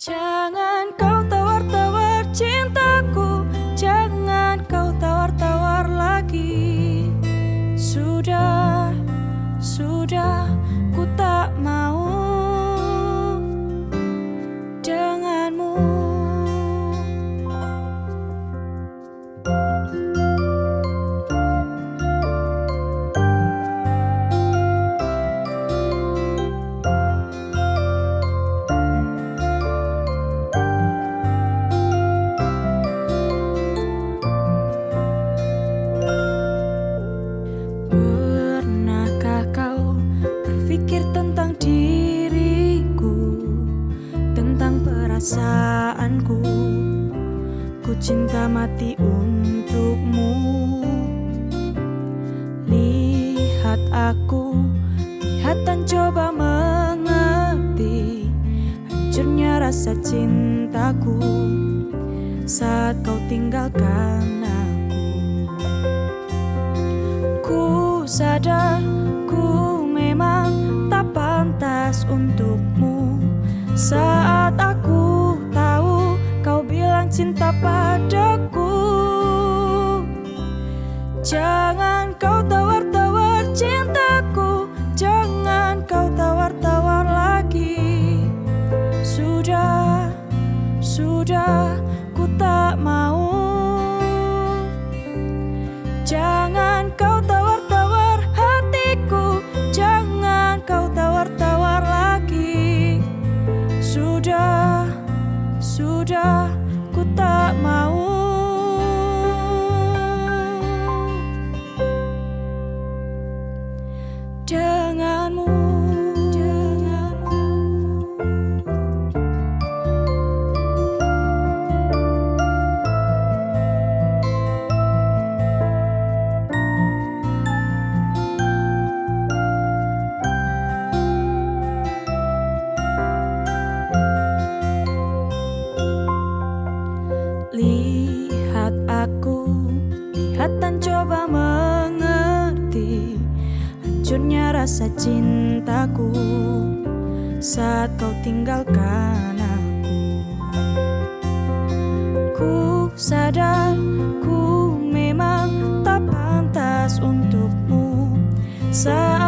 Jangan kau tawar-tawar cinta mati untukmu. Lihat aku Lihat dan coba mengerti Hancurnya rasa cintaku Saat kau tinggalkan aku. Ku sadar ku memang tak pantas untukmu Saat aku Jangan kau tawar-tawar cintaku Jangan kau tawar-tawar lagi. Sudah, sudah ku tak mau. Jangan kau tawar-tawar hatiku Jangan kau tawar-tawar lagi. Sudah, sudah Hancurnya rasa cintaku Saat kau tinggalkan aku. Ku sadar ku memang tak pantas untukmu. Saat